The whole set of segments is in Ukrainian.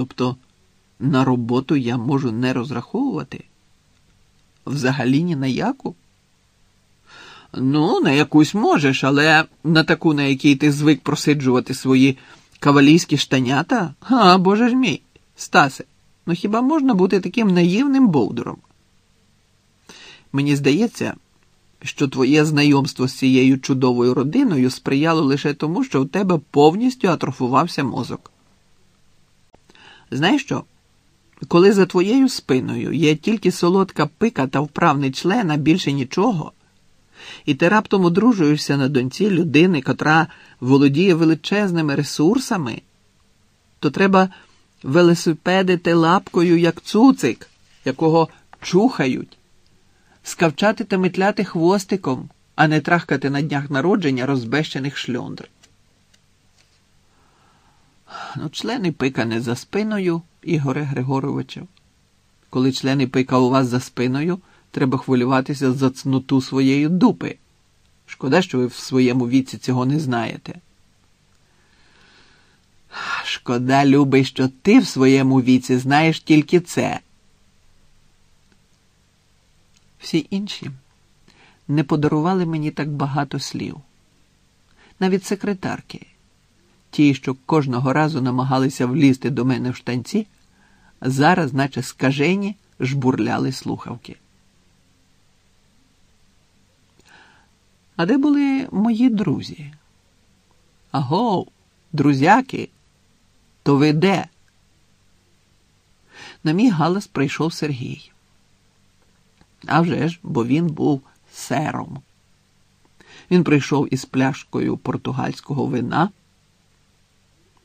Тобто на роботу я можу не розраховувати? Взагалі ні на яку? Ну, на якусь можеш, але на таку, на якій ти звик просиджувати свої кавалійські штанята? А, боже ж мій, Стасе, ну хіба можна бути таким наївним бовдуром? Мені здається, що твоє знайомство з цією чудовою родиною сприяло лише тому, що в тебе повністю атрофувався мозок. Знаєш що? Коли за твоєю спиною є тільки солодка пика та вправний член, а більше нічого, і ти раптом одружуєшся на доньці людини, котра володіє величезними ресурсами, то треба велосипедити лапкою, як цуцик, якого чухають, скавчати та метляти хвостиком, а не трахкати на днях народження розбещених шльондр. Ну, члени пика не за спиною, Ігоре Григоровичу. Коли члени пика у вас за спиною, треба хвилюватися за цноту своєї дупи. Шкода, що ви в своєму віці цього не знаєте. Шкода, любий, що ти в своєму віці знаєш тільки це. Всі інші не подарували мені так багато слів. Навіть секретарки, ті, що кожного разу намагалися влізти до мене в штанці, зараз, наче скажені, жбурляли слухавки. А де були мої друзі? Аго, друзяки, то ви де? На мій галас прийшов Сергій. А вже ж, бо він був сером. Він прийшов із пляшкою португальського вина.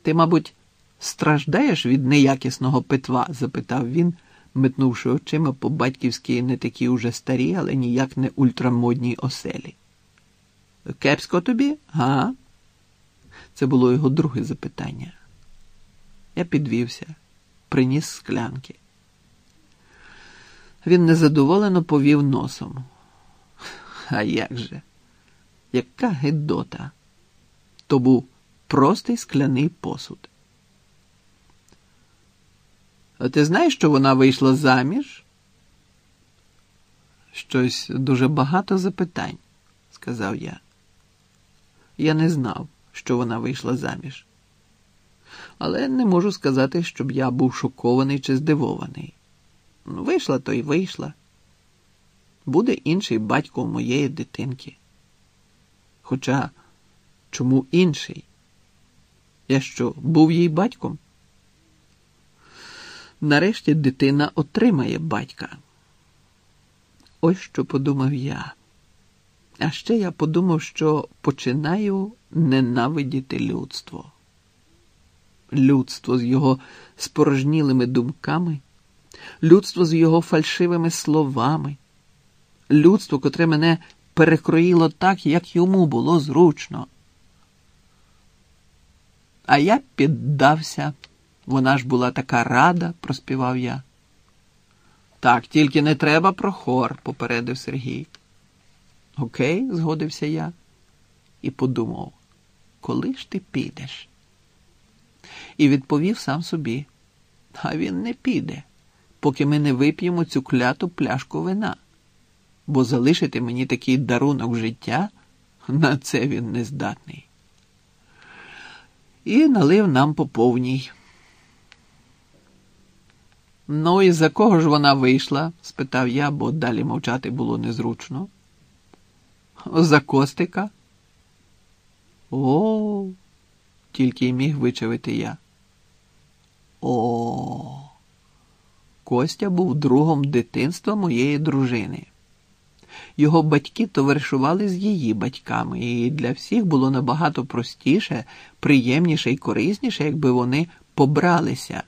Ти, мабуть, страждаєш від неякісного питва? запитав він, метнувши очима по батьківській не такі уже старі, але ніяк не ультрамодній оселі. Кепсько тобі, га? Це було його друге запитання. Я підвівся, приніс склянки. Він незадоволено повів носом. А як же? Яка гидота? То був простий скляний посуд. А ти знаєш, що вона вийшла заміж? Щось дуже багато запитань, сказав я. Я не знав, що вона вийшла заміж. Але не можу сказати, щоб я був шокований чи здивований. Ну, вийшла, то й вийшла. Буде інший батько моєї дитинки. Хоча чому інший? Я що, був їй батьком? Нарешті дитина отримає батька. Ось що подумав я. А ще я подумав, що починаю ненавидіти людство. Людство з його спорожнілими думками, людство з його фальшивими словами, людство, котре мене перекроїло так, як йому було зручно. А я піддався. Вона ж була така рада, проспівав я. Так, тільки не треба про хор, попередив Сергій. Окей, згодився я і подумав, коли ж ти підеш? І відповів сам собі, а він не піде, поки ми не вип'ємо цю кляту пляшку вина, бо залишити мені такий дарунок життя, на це він не здатний. І налив нам по повній. Ну, і за кого ж вона вийшла? спитав я, бо далі мовчати було незручно. За Костика? О, тільки й міг вичавити я. О, Костя був другом дитинства моєї дружини. Його батьки товаришували з її батьками, і для всіх було набагато простіше, приємніше і корисніше, якби вони побралися,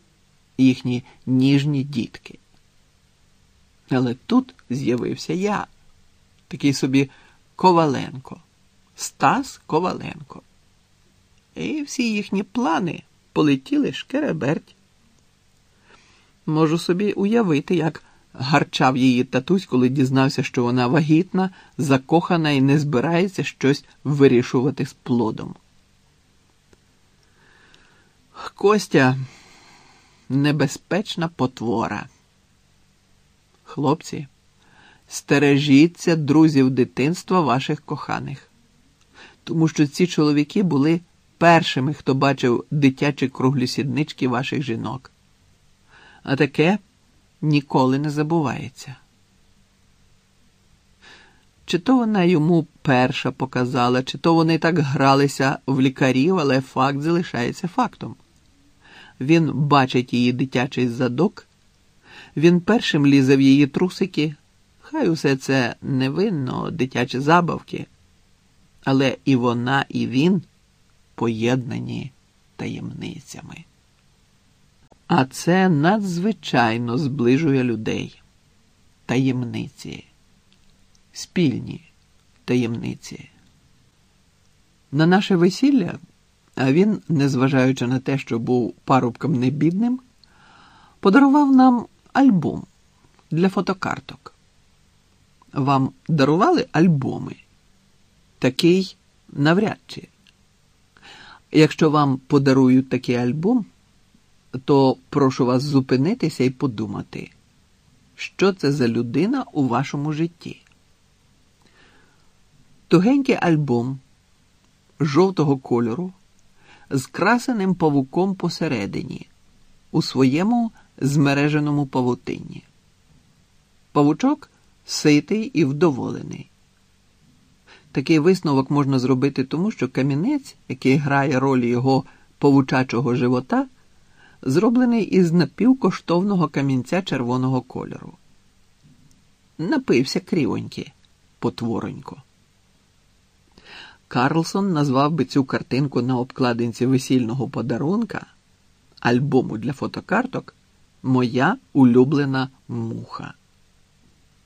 їхні ніжні дітки. Але тут з'явився я, такий собі. Коваленко, Стас Коваленко. І всі їхні плани полетіли шкереберть. Можу собі уявити, як гарчав її татусь, коли дізнався, що вона вагітна, закохана і не збирається щось вирішувати з плодом. Костя, небезпечна потвора. Хлопці, стережіться друзів дитинства ваших коханих, тому що ці чоловіки були першими, хто бачив дитячі круглі сіднички ваших жінок. А таке ніколи не забувається. Чи то вона йому перша показала, чи то вони так гралися в лікарів, але факт залишається фактом. Він бачить її дитячий задок, він першим лізе в її трусики. Хай усе це невинно, дитячі забавки, але і вона, і він поєднані таємницями. А це надзвичайно зближує людей. Таємниці, спільні таємниці. На наше весілля, а він, незважаючи на те, що був парубком небідним, подарував нам альбом для фотокарток. Вам дарували альбоми? Такий навряд чи. Якщо вам подарують такий альбом, то прошу вас зупинитися і подумати, що це за людина у вашому житті. Тугенький альбом жовтого кольору з красеним павуком посередині у своєму змереженому павутинні. Павучок ситий і вдоволений. Такий висновок можна зробити тому, що камінець, який грає роль його павучачого живота, зроблений із напівкоштовного камінця червоного кольору. Напився крівоньки, потворонько. Карлсон назвав би цю картинку на обкладинці весільного подарунка, альбому для фотокарток Моя улюблена муха.